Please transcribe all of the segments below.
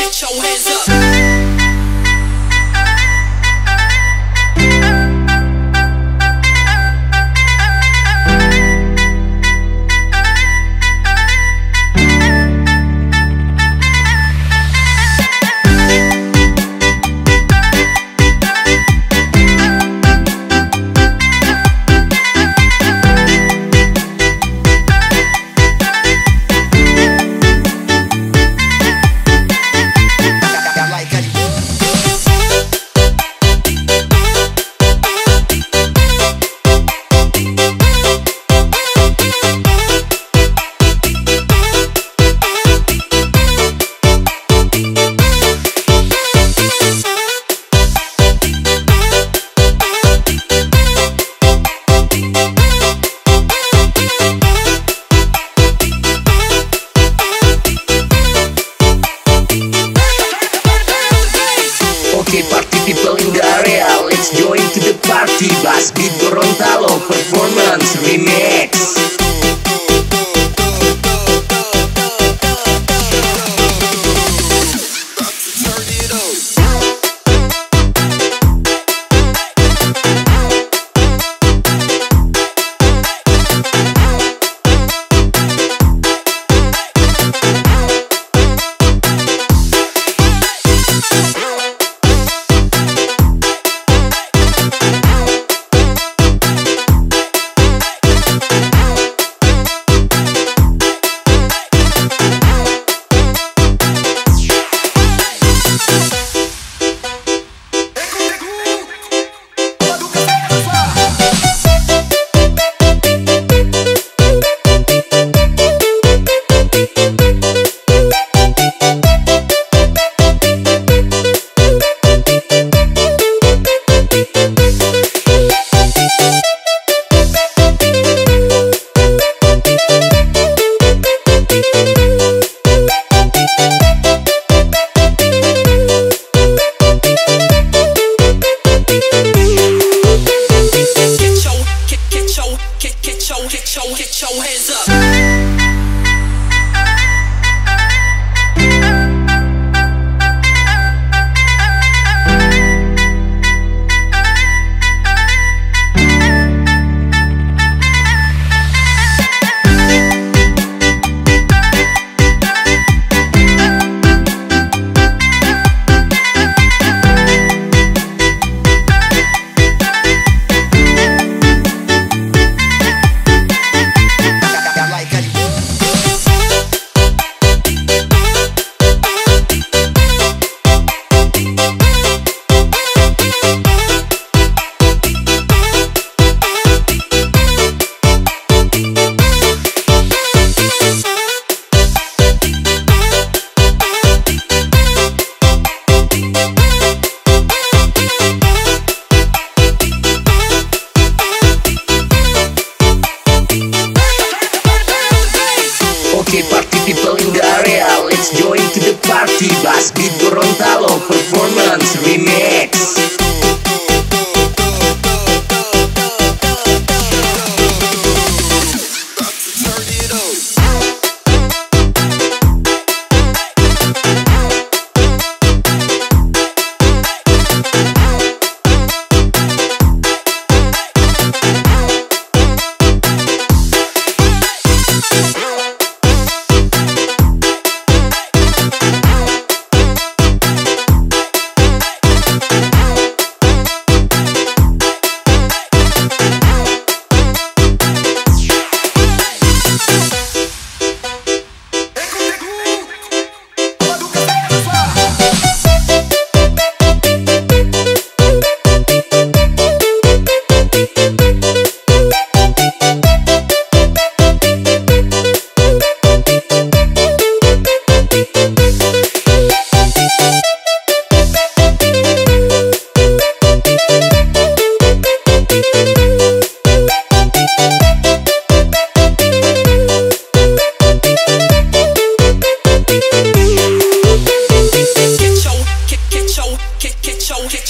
get your hands up. In the area, let's Get, get your, get your, get your hands up. Has visto rondado por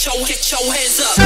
your, your hands up.